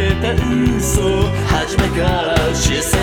てた嘘。初めから視線